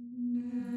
Mm-hmm.